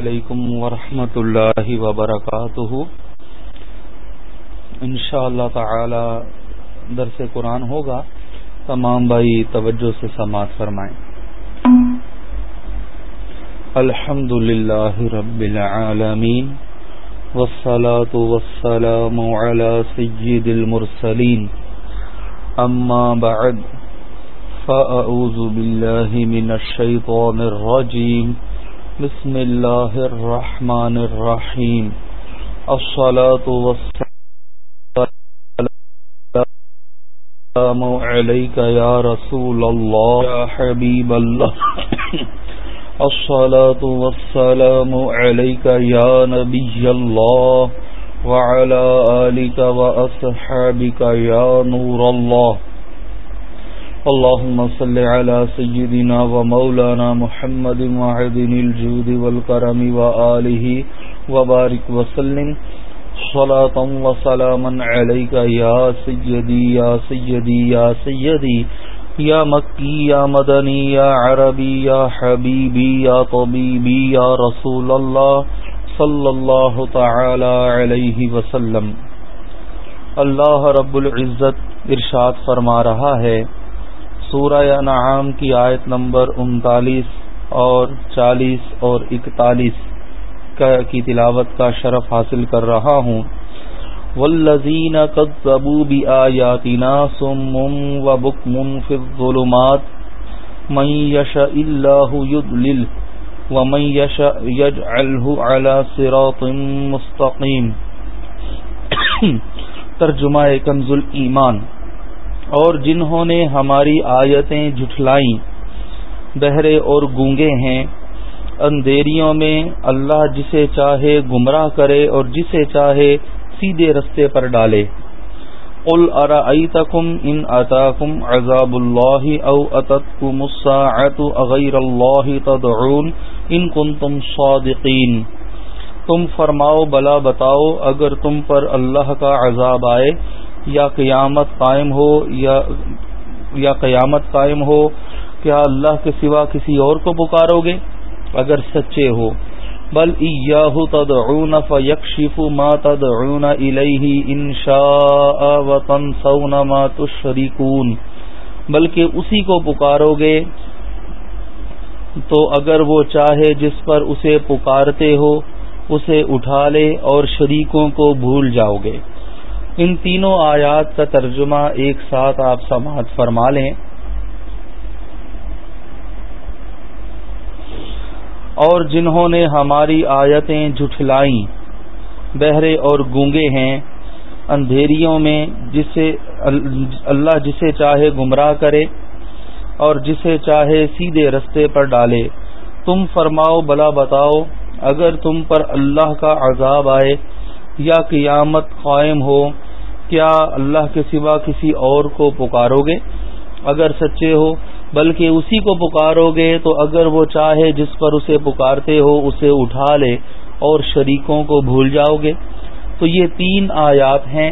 علیکم ورحمۃ اللہ وبرکاتہ۔ ان اللہ تعالی درس قرآن ہوگا۔ تمام بھائی توجہ سے سماعت فرمائیں۔ الحمد للہ رب العالمین والصلاة والسلام على سید المرسلین۔ اما بعد فأعوذ بالله من الشيطان الرجيم بسم الله الرحمن الرحيم الصلاة والسلام عليك يا رسول الله يا حبيب الله الصلاة والسلام عليك يا نبي الله وعلى آلك وأصحابك يا نور الله اللهم صل على سيدنا ومولانا محمد وعدن الجود والكرم وآله وبارك وسلم. صلاة وسلاما عليك يا سيدي يا سيدي يا سيدي. يا مكي، يا مدني، يا عربي، يا حبيبي، يا طبيبي، يا رسول الله. صلى الله تعالى عليه وسلم. اللہ رب العزت ارشاد فرما رہا ہے سورہ انعام کی آیت نمبر انتالیس اور چالیس اور اکتالیس کی تلاوت کا شرف حاصل کر رہا ہوں۔ والذین قذبوا بآیاتنا سم و بکم فی الظلمات من یشاء اللہ یدلل ومن یشاء یجعلہ علی صراط مستقیم ترجمہ کنز الایمان اور جنہوں نے ہماری آیتیں جھٹلائیں، بہرے اور گونگے ہیں۔ اندھیریوں میں اللہ جسے چاہے گمراہ کرے اور جسے چاہے سیدھے رستے پر ڈالے۔ قل ارائیتکم ان اتاکم عذاب اللہ او اتتکم الساعت اغیر اللہ تدعون ان کنتم صادقین تم فرماؤ، بلا بتاؤ، اگر تم پر اللہ کا عذاب آئے یا قیامت قائم ہو یا یا قیامت قائم ہو، کیا اللہ کے سوا کسی اور کو پکارو گے؟ اگر سچے ہو، بل ایاہ تدعون فیکشف ما تدعون الیہ ان شاء وتنسون ما تشرکون۔ بلکہ اسی کو پکارو گے، تو اگر وہ چاہے جس پر اسے پکارتے ہو، اسے اٹھا لے اور شریکوں کو بھول جاؤ گے۔ ان تینوں آیات کا ترجمہ ایک ساتھ آپ سماعت فرما لیں۔ اور جنہوں نے ہماری آیتیں جھٹلائیں، بہرے اور گونگے ہیں، اندھیریوں میں جسے اللہ جسے چاہے گمراہ کرے اور جسے چاہے سیدھے رستے پر ڈالے۔ تم فرماؤ، بلا بتاؤ، اگر تم پر اللہ کا عذاب آئے یا قیامت قائم ہو، کیا اللہ کے سوا کسی اور کو پکارو گے؟ اگر سچے ہو، بلکہ اسی کو پکارو گے، تو اگر وہ چاہے جس پر اسے پکارتے ہو، اسے اٹھا لے اور شریکوں کو بھول جاؤ گے۔ تو یہ تین آیات ہیں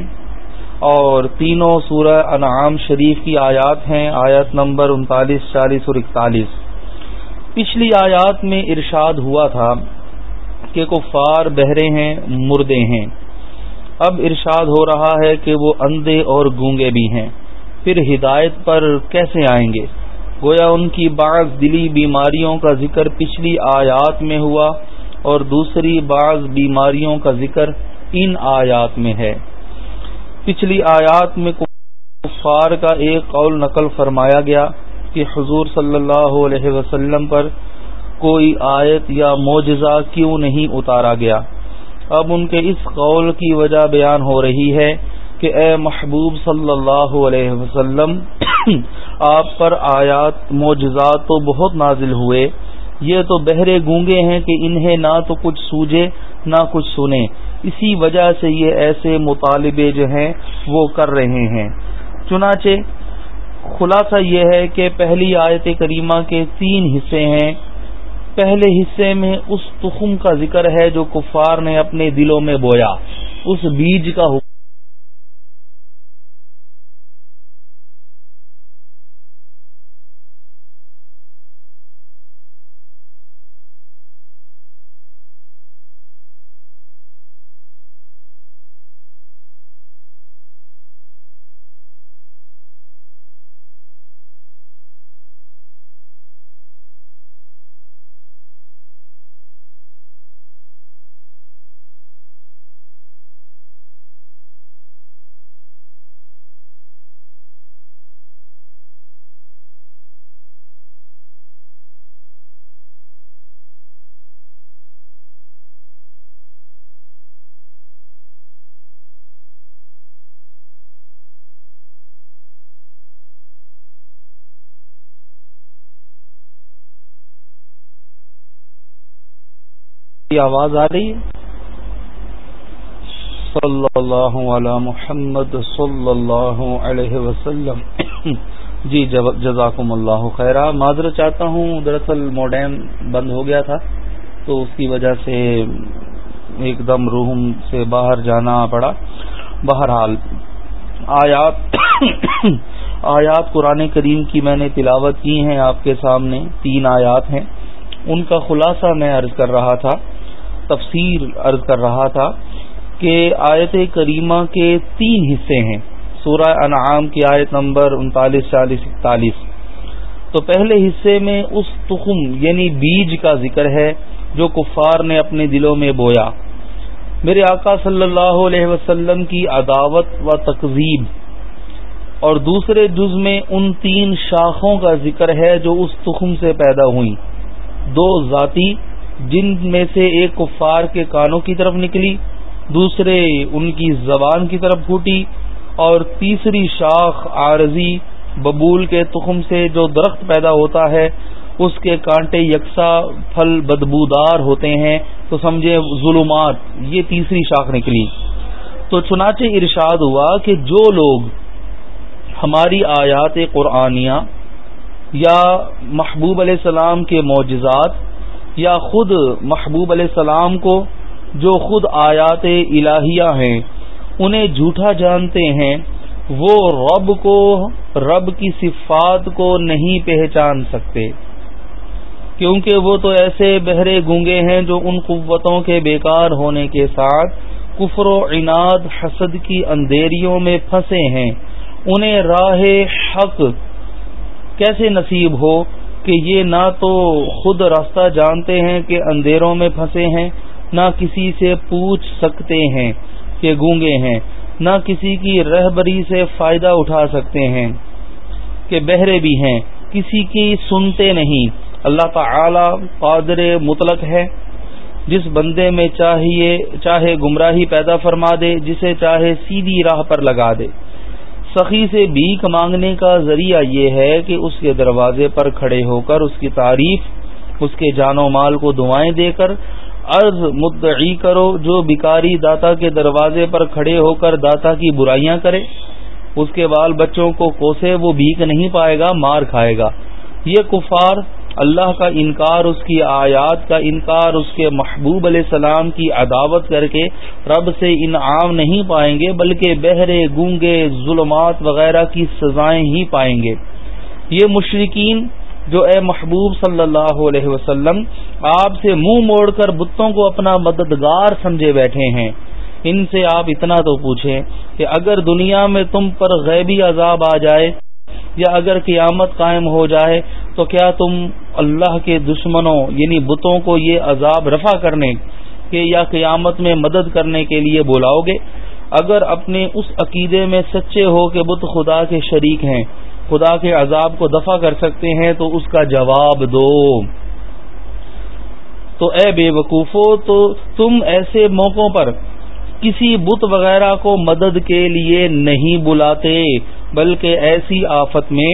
اور تینوں سورہ انعام شریف کی آیات ہیں، آیت نمبر انتالیس، چالیس اور اکتالیس۔ پچھلی آیات میں ارشاد ہوا تھا کہ کفار بہرے ہیں، مردے ہیں۔ اب ارشاد ہو رہا ہے کہ وہ اندھے اور گونگے بھی ہیں۔ پھر ہدایت پر کیسے آئیں گے؟ گویا ان کی بعض دلی بیماریوں کا ذکر پچھلی آیات میں ہوا اور دوسری بعض بیماریوں کا ذکر ان آیات میں ہے۔ پچھلی آیات میں کفار کا ایک قول نقل فرمایا گیا کہ حضور صلی اللہ علیہ وسلم پر کوئی آیت یا معجزہ کیوں نہیں اتارا گیا؟ اب ان کے اس قول کی وجہ بیان ہو رہی ہے کہ اے محبوب صلی اللہ علیہ وسلم، آپ پر آیات معجزات تو بہت نازل ہوئے۔ یہ تو بہرے گونگے ہیں کہ انہیں نہ تو کچھ سوجے، نہ کچھ سنے۔ اسی وجہ سے یہ ایسے مطالبے جو ہیں، وہ کر رہے ہیں۔ چنانچہ خلاصہ یہ ہے کہ پہلی آیت کریمہ کے تین حصے ہیں۔ پہلے حصے میں اس تخم کا ذکر ہے جو کفار نے اپنے دلوں میں بویا، اس بیج کا آواز آ رہی ہے؟ صلی اللہ علی محمد صلی اللہ علیہ وسلم۔ جی جزاکم اللہ خیرہ۔ معذرت چاہتا ہوں، دراصل موڈیم بند ہو گیا تھا، تو اس کی وجہ سے ایک دم روحم سے باہر جانا پڑا۔ بہرحال، آیات آیات قرآن کریم کی میں نے تلاوت کی ہیں، آپ کے سامنے تین آیات ہیں۔ ان کا خلاصہ میں عرض کر رہا تھا۔ تفسیر عرض کر رہا تھا کہ آیت کریمہ کے تین حصے ہیں۔ سورہ انعام کی آیت نمبر انتالیس، چالیس، اکتالیس۔ تو پہلے حصے میں اس تخم یعنی بیج کا ذکر ہے جو کفار نے اپنے دلوں میں بویا۔ میرے آقا صلی اللہ علیہ وسلم کی عداوت و تقزیب۔ اور دوسرے جز میں ان تین شاخوں کا ذکر ہے جو اس تخم سے پیدا ہوئی دو ذاتی جن میں سے ایک کفار کے کانوں کی طرف نکلی، دوسرے ان کی زبان کی طرف پھوٹی، اور تیسری شاخ عارضی ببول کے تخم سے جو درخت پیدا ہوتا ہے، اس کے کانٹے یکساں پھل بدبودار ہوتے ہیں۔ تو سمجھے ظلمات، یہ تیسری شاخ نکلی۔ تو چنانچہ ارشاد ہوا کہ جو لوگ ہماری آیات قرآنیہ یا محبوب علیہ السلام کے معجزات یا خود محبوب علیہ السلام کو جو خود آیات الہیہ ہیں، انہیں جھوٹا جانتے ہیں، وہ رب کو، رب کی صفات کو نہیں پہچان سکتے۔ کیونکہ وہ تو ایسے بہرے گونگے ہیں جو ان قوتوں کے بیکار ہونے کے ساتھ کفر و عناد، حسد کی اندھیریوں میں پھنسے ہیں۔ انہیں راہ حق کیسے نصیب ہو؟ کہ یہ نہ تو خود راستہ جانتے ہیں کہ اندھیروں میں پھنسے ہیں، نہ کسی سے پوچھ سکتے ہیں کہ گونگے ہیں، نہ کسی کی رہبری سے فائدہ اٹھا سکتے ہیں کہ بہرے بھی ہیں۔ کسی کی سنتے نہیں۔ اللہ تعالی قادر مطلق ہے۔ جس بندے میں چاہیے، چاہے گمراہی پیدا فرما دے، جسے چاہے سیدھی راہ پر لگا دے۔ سخی سے بھیک مانگنے کا ذریعہ یہ ہے کہ اس کے دروازے پر کھڑے ہو کر اس کی تعریف، اس کے جان و مال کو دعائیں دے کر عرض مدعی کرو، جو بیکاری داتا کے دروازے پر کھڑے ہو کر داتا کی برائیاں کرے، اس کے بال بچوں کو کوسے وہ بھیک نہیں پائے گا، مار کھائے گا۔ یہ کفار اللہ کا انکار اس کی آیات کا انکار اس کے محبوب علیہ السلام کی عداوت کر کے رب سے انعام نہیں پائیں گے، بلکہ بہرے، گونگے، ظلمات وغیرہ کی سزائیں ہی پائیں گے۔ یہ مشرقین جو اے محبوب صلی اللہ علیہ وسلم، آپ سے منہ موڑ کر بتوں کو اپنا مددگار سمجھے بیٹھے ہیں۔ ان سے آپ اتنا تو پوچھیں کہ اگر دنیا میں تم پر غیبی عذاب آ جائے یا اگر قیامت قائم ہو جائے تو کیا تم اللہ کے دشمنوں یعنی بتوں کو یہ عذاب رفع کرنے کے یا قیامت میں مدد کرنے کے لیے بلاؤ گے؟ اگر اپنے اس عقیدے میں سچے ہو کہ بت خدا کے شریک ہیں، خدا کے عذاب کو دفع کر سکتے ہیں تو اس کا جواب دو۔ تو اے بے وقوفو، تو تم ایسے موقعوں پر کسی بت وغیرہ کو مدد کے لیے نہیں بلاتے، بلکہ ایسی آفت میں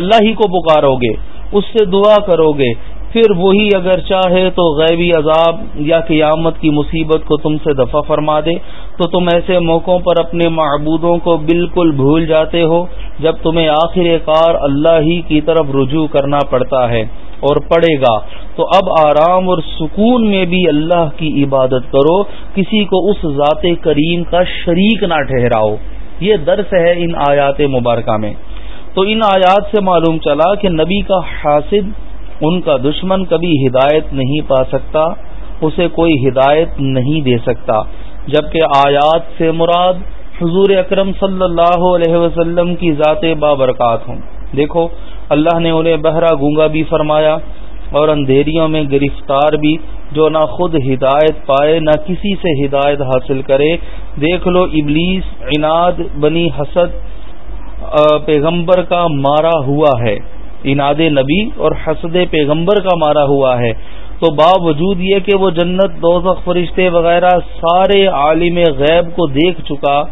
اللہ ہی کو پکارو گے اس سے دعا کرو گے پھر وہی اگر چاہے تو غیبی عذاب یا قیامت کی مصیبت کو تم سے دفع فرما دے۔ تو تم ایسے موقعوں پر اپنے معبودوں کو بالکل بھول جاتے ہو، جب تمہیں آخر کار اللہ ہی کی طرف رجوع کرنا پڑتا ہے۔ اور پڑے گا۔ تو اب آرام اور سکون میں بھی اللہ کی عبادت کرو، کسی کو اس ذات کریم کا شریک نہ ٹھہراؤ۔ یہ درس ہے ان آیات مبارکہ میں۔ تو ان آیات سے معلوم چلا کہ نبی کا حاصد ان کا دشمن کبھی ہدایت نہیں پا سکتا، اسے کوئی ہدایت نہیں دے سکتا۔ جبکہ آیات سے مراد حضور اکرم صلی اللہ علیہ وسلم کی ذات بابرکات ہوں دیکھو، اللہ نے انہیں بہرا گونگا بھی فرمایا اور اندھیریوں میں گرفتار بھی، جو نہ خود ہدایت پائے، نہ کسی سے ہدایت حاصل کرے۔ دیکھ لو، ابلیس، عناد، بنی حسد پیغمبر کا مارا ہوا ہے۔ اناد نبی اور حسد پیغمبر کا مارا ہوا ہے۔ تو باوجود یہ کہ وہ جنت، دوزخ، فرشتے وغیرہ سارے عالم غیب کو دیکھ چکا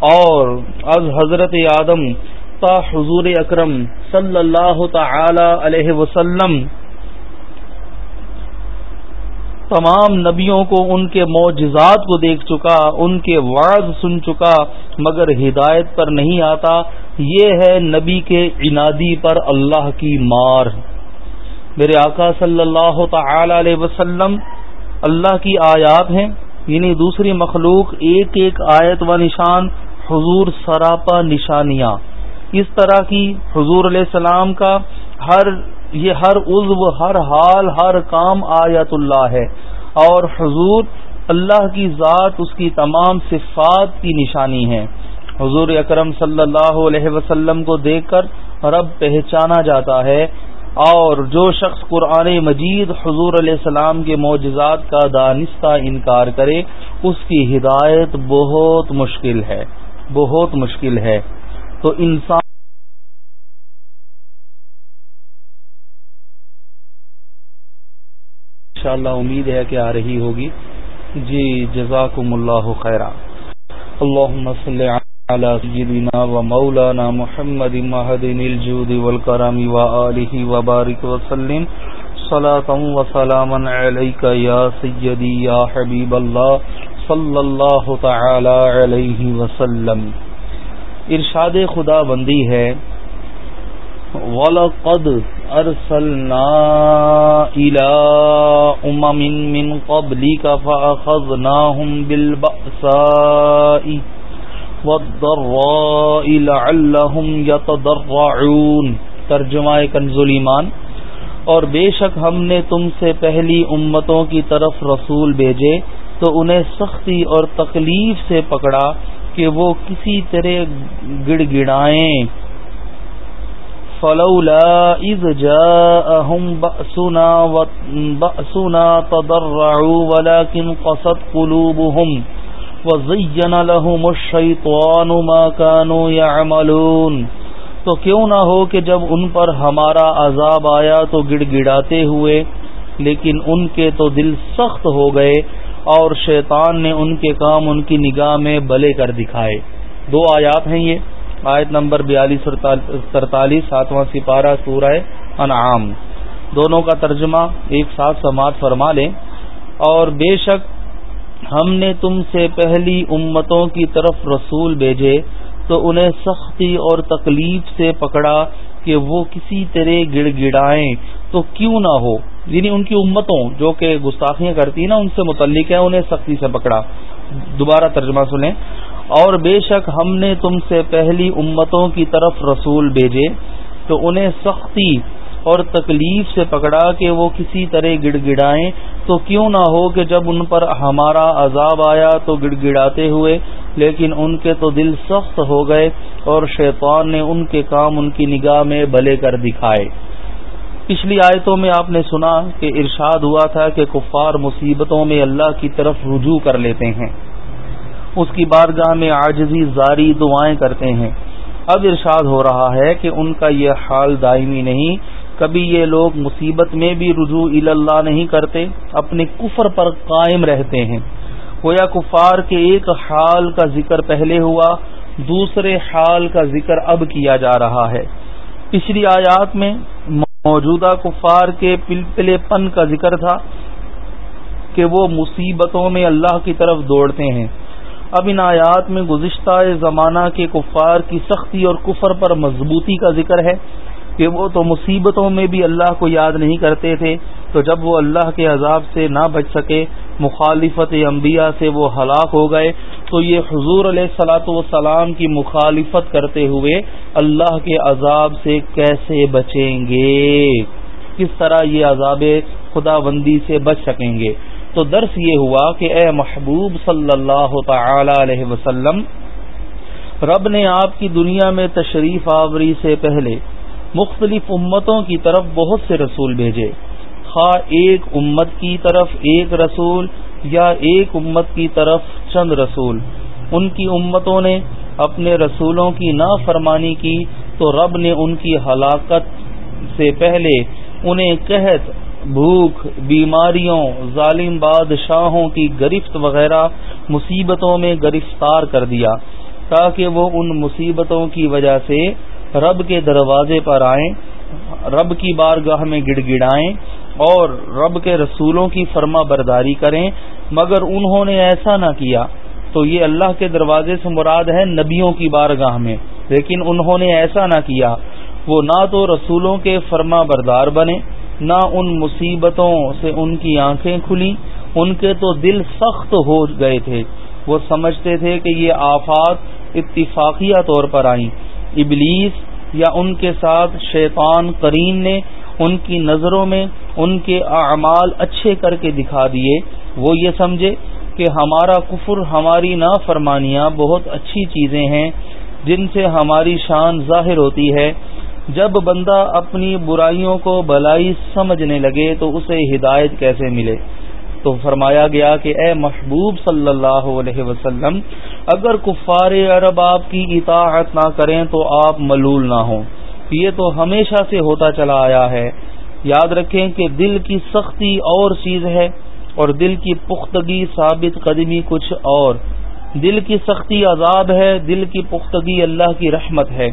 اور از حضرت آدم تا حضور اکرم صلی اللہ تعالی علیہ وسلم تمام نبیوں کو ان کے معجزات کو دیکھ چکا، ان کے وعد سن چکا، مگر ہدایت پر نہیں آتا۔ یہ ہے نبی کے عنادی پر اللہ کی مار۔ میرے آقا صلی اللہ تعالی علیہ وسلم، اللہ کی آیات ہیں یعنی دوسری مخلوق، ایک ایک آیت و نشان، حضور سراپا نشانیاں۔ اس طرح کی حضور علیہ السلام کا ہر یہ ہر عضو، ہر حال، ہر کام آیت اللہ ہے۔ اور حضور اللہ کی ذات، اس کی تمام صفات کی نشانی ہے۔ حضور اکرم صلی اللہ علیہ وسلم کو دیکھ کر رب پہچانا جاتا ہے۔ اور جو شخص قرآن مجید حضور علیہ السلام کے معجزات کا دانستہ انکار کرے، اس کی ہدایت بہت مشکل ہے، بہت مشکل ہے۔ تو انسان انشاءاللہ امید ہے کہ آ رہی ہوگی۔ جی جزاکم اللہ خیرہ اللہم صلی علی سیدنا و مولانا محمد مہدن الجود والکرم و آلہ و بارک وسلم صلاة و سلاما علیکہ یا سیدی یا حبیب اللہ صلی اللہ تعالی علیہ وسلم۔ ارشاد خدا بندی ہے۔ وَلَقَدْ أَرْسَلْنَا إِلَىٰ أُمَمٍ مِّن قَبْلِكَ فَأَخَذْنَاهُمْ بِالْبَأْسَاءِ وَالضَّرَّاءِ لَعَلَّهُمْ يَتَضَرَّعُونَ۔ ترجمہ کنز ایمان۔ اور بے شک ہم نے تم سے پہلی امتوں کی طرف رسول بھیجے، تو انہیں سختی اور تکلیف سے پکڑا۔ کہ وہ کسی طرح گڑ گڑائیں۔ فلولا اذ جاءهم بأسنا بأسنا تضرعوا ولكن قصد قلوبهم وزين لهم الشيطان ما كانوا يعملون۔ تو کیوں نہ ہو کہ جب ان پر ہمارا عذاب آیا تو گڑ گڑاتے ہوئے، لیکن ان کے تو دل سخت ہو گئے۔ اور شیطان نے ان کے کام ان کی نگاہ میں بلے کر دکھائے۔ دو آیات ہیں یہ۔ آیت نمبر بیالیس ترتالیس، ساتواں سپارہ، سورہ انعام۔ دونوں کا ترجمہ ایک ساتھ سماعت فرما لیں۔ اور بے شک ہم نے تم سے پہلی امتوں کی طرف رسول بھیجے، تو انہیں سختی اور تکلیف سے پکڑا کہ وہ کسی طرح گڑ گڑائیں۔ تو کیوں نہ ہو؟ یعنی ان کی امتوں جو کہ گستاخیاں کرتی ہیں نا، ان سے متعلق ہے انہیں سختی سے پکڑا۔ دوبارہ ترجمہ سنیں۔ اور بے شک ہم نے تم سے پہلی امتوں کی طرف رسول بھیجے، تو انہیں سختی اور تکلیف سے پکڑا کہ وہ کسی طرح گڑ گڑائیں تو کیوں نہ ہو کہ جب ان پر ہمارا عذاب آیا تو گڑ گڑاتے ہوئے، لیکن ان کے تو دل سخت ہو گئے اور شیطان نے ان کے کام ان کی نگاہ میں بلے کر دکھائے۔ پچھلی آیتوں میں آپ نے سنا کہ ارشاد ہوا تھا کہ کفار مصیبتوں میں اللہ کی طرف رجوع کر لیتے ہیں۔ اس کی بارگاہ میں عاجزی زاری دعائیں کرتے ہیں۔ اب ارشاد ہو رہا ہے کہ ان کا یہ حال دائمی نہیں۔ کبھی یہ لوگ مصیبت میں بھی رجوع اللہ نہیں کرتے، اپنے کفر پر قائم رہتے ہیں۔ گویا کفار کے ایک حال کا ذکر پہلے ہوا، دوسرے حال کا ذکر اب کیا جا رہا ہے۔ پچھلی آیات میں موجودہ کفار کے پلپلے پن کا ذکر تھا کہ وہ مصیبتوں میں اللہ کی طرف دوڑتے ہیں۔ اب ان آیات میں گزشتہ زمانہ کے کفار کی سختی اور کفر پر مضبوطی کا ذکر ہے کہ وہ تو مصیبتوں میں بھی اللہ کو یاد نہیں کرتے تھے، تو جب وہ اللہ کے عذاب سے نہ بچ سکے، مخالفت انبیاء سے وہ ہلاک ہو گئے۔ تو یہ حضور علیہ سلاۃ والسلام کی مخالفت کرتے ہوئے اللہ کے عذاب سے کیسے بچیں گے؟ کس طرح یہ عذاب خدا بندی سے بچ سکیں گے؟ تو درس یہ ہوا کہ اے محبوب صلی اللہ تعالی علیہ وسلم، رب نے آپ کی دنیا میں تشریف آوری سے پہلے مختلف امتوں کی طرف بہت سے رسول بھیجے۔ خواہ ایک امت کی طرف ایک رسول یا ایک امت کی طرف چند رسول۔ ان کی امتوں نے اپنے رسولوں کی نافرمانی کی تو رب نے ان کی ہلاکت سے پہلے انہیں قحط، بھوک، بیماریوں، ظالم بادشاہوں کی گرفت وغیرہ مصیبتوں میں گرفتار کر دیا تاکہ وہ ان مصیبتوں کی وجہ سے رب کے دروازے پر آئیں، رب کی بارگاہ میں گڑ گڑائیں اور رب کے رسولوں کی فرما برداری کریں مگر انہوں نے ایسا نہ کیا۔ تو یہ اللہ کے دروازے سے مراد ہے نبیوں کی بارگاہ میں۔ لیکن انہوں نے ایسا نہ کیا۔ وہ نہ تو رسولوں کے فرما بردار بنے، نہ ان مصیبتوں سے ان کی آنکھیں کھلی۔ ان کے تو دل سخت ہو گئے تھے۔ وہ سمجھتے تھے کہ یہ آفات اتفاقیہ طور پر آئیں۔ ابلیس یا ان کے ساتھ شیطان کرین نے ان کی نظروں میں ان کے اعمال اچھے کر کے دکھا دیے۔ وہ یہ سمجھے کہ ہمارا کفر، ہماری نافرمانیاں بہت اچھی چیزیں ہیں جن سے ہماری شان ظاہر ہوتی ہے۔ جب بندہ اپنی برائیوں کو بلائی سمجھنے لگے تو اسے ہدایت کیسے ملے؟ تو فرمایا گیا کہ اے محبوب صلی اللہ علیہ وسلم، اگر کفار عرب آپ کی اطاعت نہ کریں تو آپ ملول نہ ہوں۔ یہ تو ہمیشہ سے ہوتا چلا آیا ہے۔ یاد رکھیں کہ دل کی سختی اور چیز ہے۔ اور دل کی پختگی ثابت قدمی کچھ اور۔ دل کی سختی عذاب ہے، دل کی پختگی اللہ کی رحمت ہے۔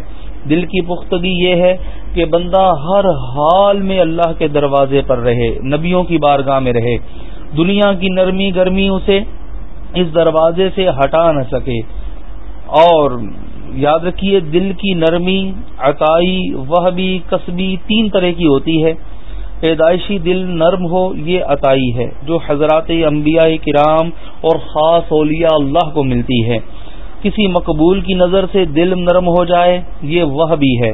دل کی پختگی یہ ہے کہ بندہ ہر حال میں اللہ کے دروازے پر رہے، نبیوں کی بارگاہ میں رہے۔ دنیا کی نرمی گرمی اسے اس دروازے سے ہٹا نہ سکے۔ اور یاد رکھیے، دل کی نرمی، عطائی، وہبی قصبی تین طرح کی ہوتی ہے۔ پیدائشی دل نرم ہو، یہ عطائی ہے، جو حضرات انبیاء کرام اور خاص اولیاء اللہ کو ملتی ہے۔ کسی مقبول کی نظر سے دل نرم ہو جائے، یہ وہ بھی ہے۔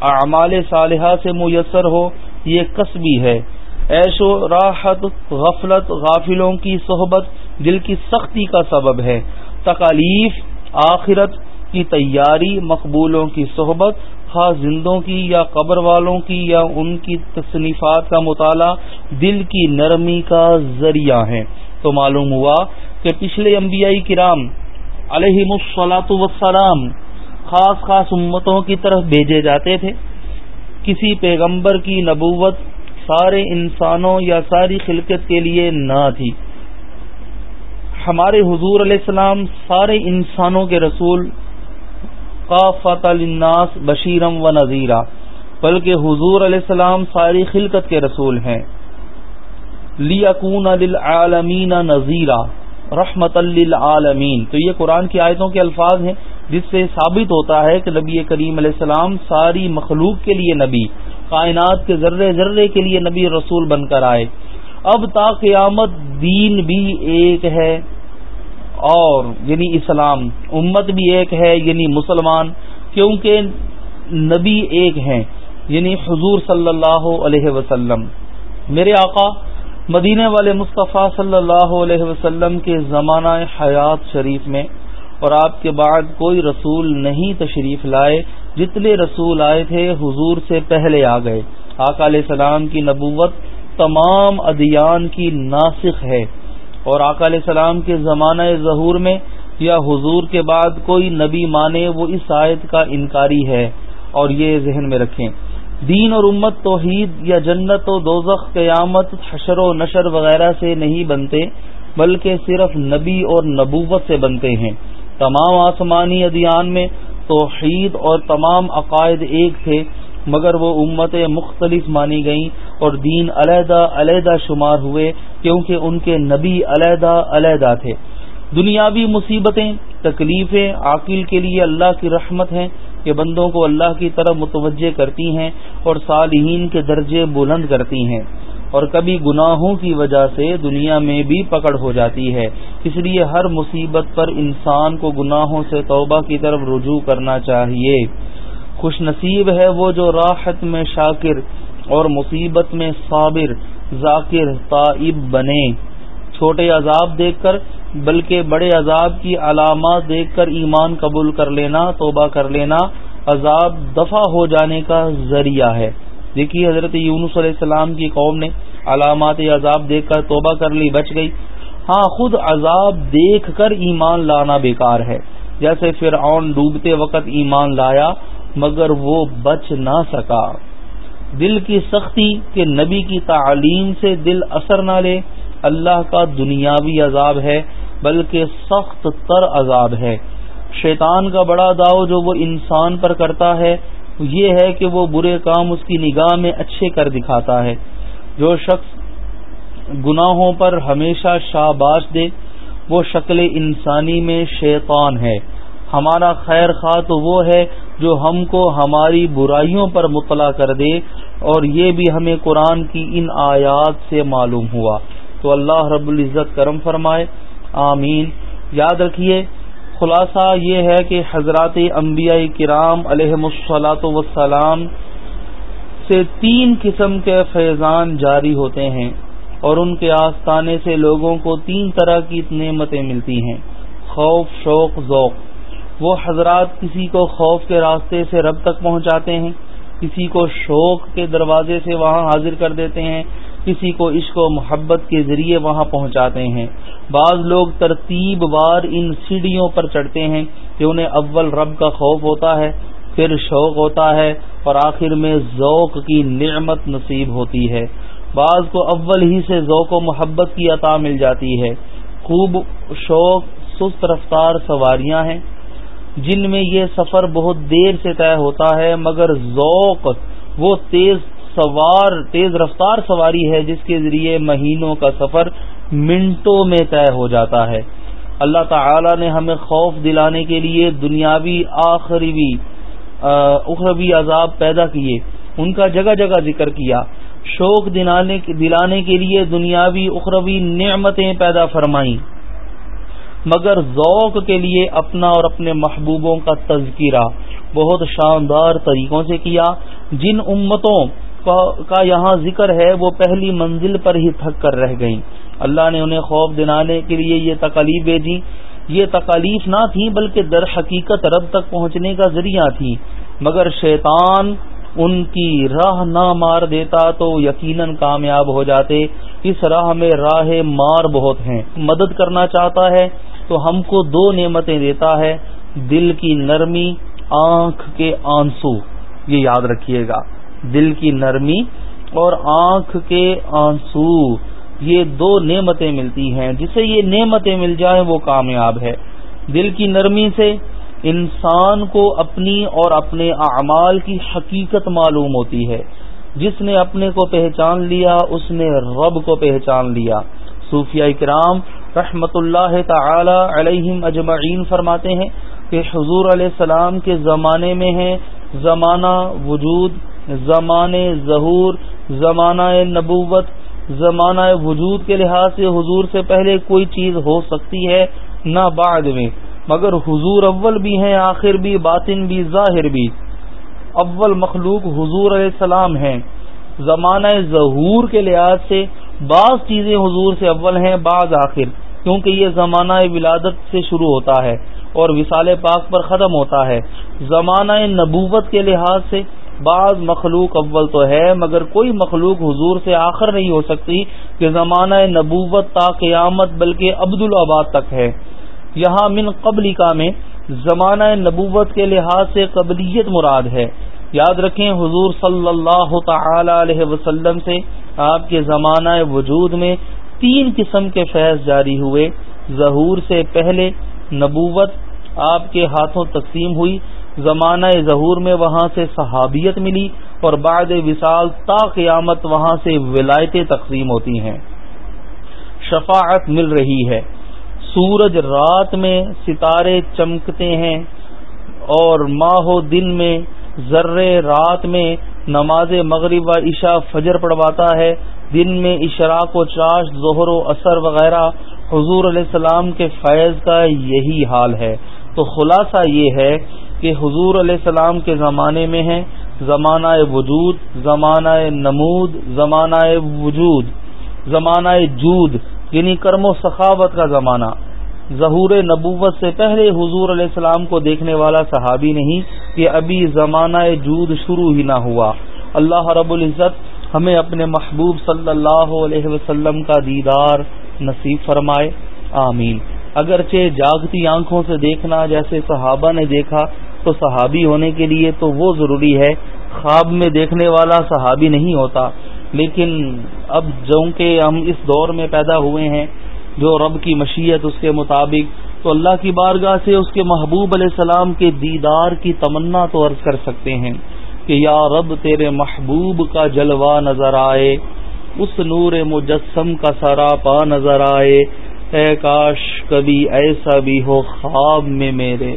اعمال صالحہ سے میسر ہو، یہ قصبی ہے۔ ایش و راحت، غفلت، غافلوں کی صحبت دل کی سختی کا سبب ہے۔ تکالیف، آخرت کی تیاری، مقبولوں کی صحبت خاص زندوں کی یا قبر والوں کی یا ان کی تصنیفات کا مطالعہ دل کی نرمی کا ذریعہ ہے۔ تو معلوم ہوا کہ پچھلے انبیائی کرام علیہ مسلاط وسلام خاص خاص امتوں کی طرف بھیجے جاتے تھے۔ کسی پیغمبر کی نبوت سارے انسانوں یا ساری خلقت کے لیے نہ تھی۔ ہمارے حضور علیہ السلام سارے انسانوں کے رسول کا للناس بشیرم و نذیرہ بلکہ حضور علیہ السلام ساری خلقت کے رسول ہیں۔ لیکون للعالمین نذیرہ رحمت للعالمین تو یہ قرآن کی آیتوں کے الفاظ ہیں، جس سے ثابت ہوتا ہے کہ نبی کریم علیہ السلام ساری مخلوق کے لیے نبی، کائنات کے ذرے ذرے کے لیے نبی رسول بن کر آئے۔ اب تا قیامت دین بھی ایک ہے۔ اور یعنی اسلام امت بھی ایک ہے یعنی مسلمان، کیونکہ نبی ایک ہیں یعنی حضور صلی اللہ علیہ وسلم۔ میرے آقا، مدینہ والے مصطفیٰ صلی اللہ علیہ وسلم کے زمانہ حیات شریف میں اور آپ کے بعد کوئی رسول نہیں تشریف لائے، جتنے رسول آئے تھے، حضور سے پہلے آ گئے۔ آقا علیہ السلام کی نبوت تمام ادیان کی ناسخ ہے۔ اور آقا علیہ السلام کے زمانہ ظہور میں یا حضور کے بعد کوئی نبی مانے وہ اس آیت کا انکاری ہے اور یہ ذہن میں رکھیں۔ دین اور امت توحید یا جنت و دوزخ قیامت حشر و نشر وغیرہ سے نہیں بنتے، بلکہ صرف نبی اور نبوت سے بنتے ہیں۔ تمام آسمانی ادیان میں توحید اور تمام عقائد ایک تھے۔ مگر وہ امتیں مختلف مانی گئیں اور دین علیحدہ علیحدہ شمار ہوئے کیونکہ ان کے نبی علیحدہ علیحدہ تھے۔ دنیاوی مصیبتیں، تکلیفیں، عاقل کے لیے اللہ کی رحمت ہیں کہ بندوں کو اللہ کی طرف متوجہ کرتی ہیں اور صالحین کے درجے بلند کرتی ہیں۔ اور کبھی گناہوں کی وجہ سے دنیا میں بھی پکڑ ہو جاتی ہے۔ اس لیے ہر مصیبت پر انسان کو گناہوں سے توبہ کی طرف رجوع کرنا چاہیے۔ خوش نصیب ہے وہ جو راحت میں شاکر اور مصیبت میں صابر، ذاکر، طائب بنے۔ چھوٹے عذاب دیکھ کر، بلکہ بڑے عذاب کی علامات دیکھ کر ایمان قبول کر لینا، توبہ کر لینا عذاب دفع ہو جانے کا ذریعہ ہے۔ دیکھیے حضرت یونس علیہ السلام کی قوم نے علامات عذاب دیکھ کر توبہ کر لی، بچ گئی۔ ہاں خود عذاب دیکھ کر ایمان لانا بیکار ہے۔ جیسے فرعون ڈوبتے وقت ایمان لایا مگر وہ بچ نہ سکا۔ دل کی سختی کے نبی کی تعلیم سے دل اثر نہ لے۔ اللہ کا دنیاوی عذاب ہے، بلکہ سخت تر عذاب ہے۔ شیطان کا بڑا داؤ جو وہ انسان پر کرتا ہے، یہ ہے کہ وہ برے کام اس کی نگاہ میں اچھے کر دکھاتا ہے۔ جو شخص گناہوں پر ہمیشہ شاباش دے، وہ شکل انسانی میں شیطان ہے۔ ہمارا خیر خواہ تو وہ ہے جو ہم کو ہماری برائیوں پر مطلع کر دے اور یہ بھی ہمیں قرآن کی ان آیات سے معلوم ہوا۔ تو اللہ رب العزت کرم فرمائے۔ آمین۔ یاد رکھیے، خلاصہ یہ ہے کہ حضرات انبیاء کرام علیہ مسلاط وسلام سے تین قسم کے فیضان جاری ہوتے ہیں اور ان کے آستانے سے لوگوں کو تین طرح کی نعمتیں ملتی ہیں۔ خوف، شوق، ذوق۔ وہ حضرات کسی کو خوف کے راستے سے رب تک پہنچاتے ہیں، کسی کو شوق کے دروازے سے وہاں حاضر کر دیتے ہیں، کسی کو عشق و محبت کے ذریعے وہاں پہنچاتے ہیں۔ بعض لوگ ترتیب وار ان سیڑھیوں پر چڑھتے ہیں کہ انہیں اول رب کا خوف ہوتا ہے، پھر شوق ہوتا ہے اور آخر میں ذوق کی نعمت نصیب ہوتی ہے۔ بعض کو اول ہی سے ذوق و محبت کی عطا مل جاتی ہے۔ خوب شوق، سست رفتار سواریاں ہیں۔ جن میں یہ سفر بہت دیر سے طے ہوتا ہے، مگر ذوق وہ تیز سوار، تیز رفتار سواری ہے جس کے ذریعے مہینوں کا سفر منٹوں میں طے ہو جاتا ہے۔ اللہ تعالی نے ہمیں خوف دلانے کے لیے دنیاوی آخری اخروی عذاب پیدا کیے۔ ان کا جگہ جگہ ذکر کیا۔ شوق دلانے کے لیے دنیاوی، اخروی نعمتیں پیدا فرمائیں۔ مگر ذوق کے لیے اپنا اور اپنے محبوبوں کا تذکرہ بہت شاندار طریقوں سے کیا۔ جن امتوں کا یہاں ذکر ہے، وہ پہلی منزل پر ہی تھک کر رہ گئیں۔ اللہ نے انہیں خوف دلانے کے لیے یہ تکلیف بھیجی۔ یہ تکالیف نہ تھی، بلکہ در حقیقت رب تک پہنچنے کا ذریعہ تھی۔ مگر شیطان ان کی راہ نہ مار دیتا تو یقیناً کامیاب ہو جاتے۔ اس راہ میں راہ مار بہت ہیں۔ مدد کرنا چاہتا ہے۔ تو ہم کو دو نعمتیں دیتا ہے، دل کی نرمی، آنکھ کے آنسو۔ یہ یاد رکھیے گا، دل کی نرمی اور آنکھ کے آنسو۔ یہ دو نعمتیں ملتی ہیں۔ جسے یہ نعمتیں مل جائیں، وہ کامیاب ہے۔ دل کی نرمی سے انسان کو اپنی اور اپنے اعمال کی حقیقت معلوم ہوتی ہے۔ جس نے اپنے کو پہچان لیا، اس نے رب کو پہچان لیا۔ صوفیہ اکرام رحمت اللہ تعالی علیہم اجمعین فرماتے ہیں کہ حضور علیہ السلام کے زمانے میں ہے زمانہ وجود، زمانے ظہور، زمانہ نبوت، زمانہ وجود کے لحاظ سے حضور سے پہلے کوئی چیز ہو سکتی ہے، نہ بعد میں۔ مگر حضور اول بھی ہیں، آخر بھی، باطن بھی، ظاہر بھی۔ اول مخلوق حضور علیہ السلام ہیں۔ زمانہ ظہور کے لحاظ سے بعض چیزیں حضور سے اول ہیں، بعض آخر۔ کیونکہ یہ زمانہ ولادت سے شروع ہوتا ہے اور وصال پاک پر ختم ہوتا ہے۔ زمانہ نبوت کے لحاظ سے بعض مخلوق اول تو ہے، مگر کوئی مخلوق حضور سے آخر نہیں ہو سکتی کہ زمانہ نبوت تا قیامت بلکہ عبد الآباد تک ہے۔ یہاں من قبل کا میں زمانہ نبوت کے لحاظ سے قبلیت مراد ہے۔ یاد رکھیں حضور صلی اللہ تعالی علیہ وسلم سے آپ کے زمانہ وجود میں تین قسم کے فیض جاری ہوئے۔ ظہور سے پہلے نبوت آپ کے ہاتھوں تقسیم ہوئی۔ زمانہ ظہور میں وہاں سے صحابیت ملی اور بعد وصال تا قیامت وہاں سے ولایتیں تقسیم ہوتی ہیں۔ شفاعت مل رہی ہے۔ سورج رات میں ستارے چمکتے ہیں اور ماہ و دن میں ذرے رات میں نماز مغرب و عشاء فجر پڑھواتا ہے۔ دن میں اشراق و چاش، ظہر و اثر وغیرہ حضور علیہ السلام کے فیض کا یہی حال ہے۔ تو خلاصہ یہ ہے کہ حضور علیہ السلام کے زمانے میں ہے زمانہ وجود، زمانہ نمود، زمانہ وجود، زمانہ جود یعنی کرم و سخاوت کا زمانہ۔ ظہور نبوت سے پہلے حضور علیہ السلام کو دیکھنے والا صحابی نہیں کہ ابھی زمانہ جود شروع ہی نہ ہوا۔ اللہ رب العزت ہمیں اپنے محبوب صلی اللہ علیہ وسلم کا دیدار نصیب فرمائے، آمین۔ اگرچہ جاگتی آنکھوں سے دیکھنا جیسے صحابہ نے دیکھا، تو صحابی ہونے کے لیے تو وہ ضروری ہے، خواب میں دیکھنے والا صحابی نہیں ہوتا۔ لیکن اب جو کہ ہم اس دور میں پیدا ہوئے ہیں، جو رب کی مشیت اس کے مطابق، تو اللہ کی بارگاہ سے اس کے محبوب علیہ السلام کے دیدار کی تمنا تو عرض کر سکتے ہیں۔ کہ یا رب تیرے محبوب کا جلوہ نظر آئے، اس نور مجسم کا سراپا نظر آئے۔ اے کاش کبھی ایسا بھی ہو خواب میں میرے،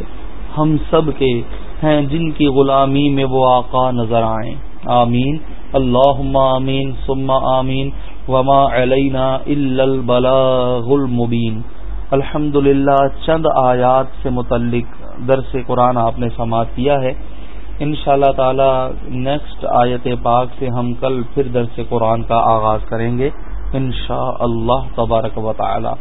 ہم سب کے ہیں جن کی غلامی میں وہ آقا نظر آئیں۔ آمین۔ اللہ آمین، ثم آمین۔ وما علینا الا البلاغ المبین۔ الحمد چند آیات سے متعلق درس قرآن آپ نے سماعت کیا ہے۔ ان شاء اللہ تعالی نیکسٹ آیت پاک سے ہم کل پھر درس قرآن کا آغاز کریں گے. ان شاء اللہ تبارک و تعالی.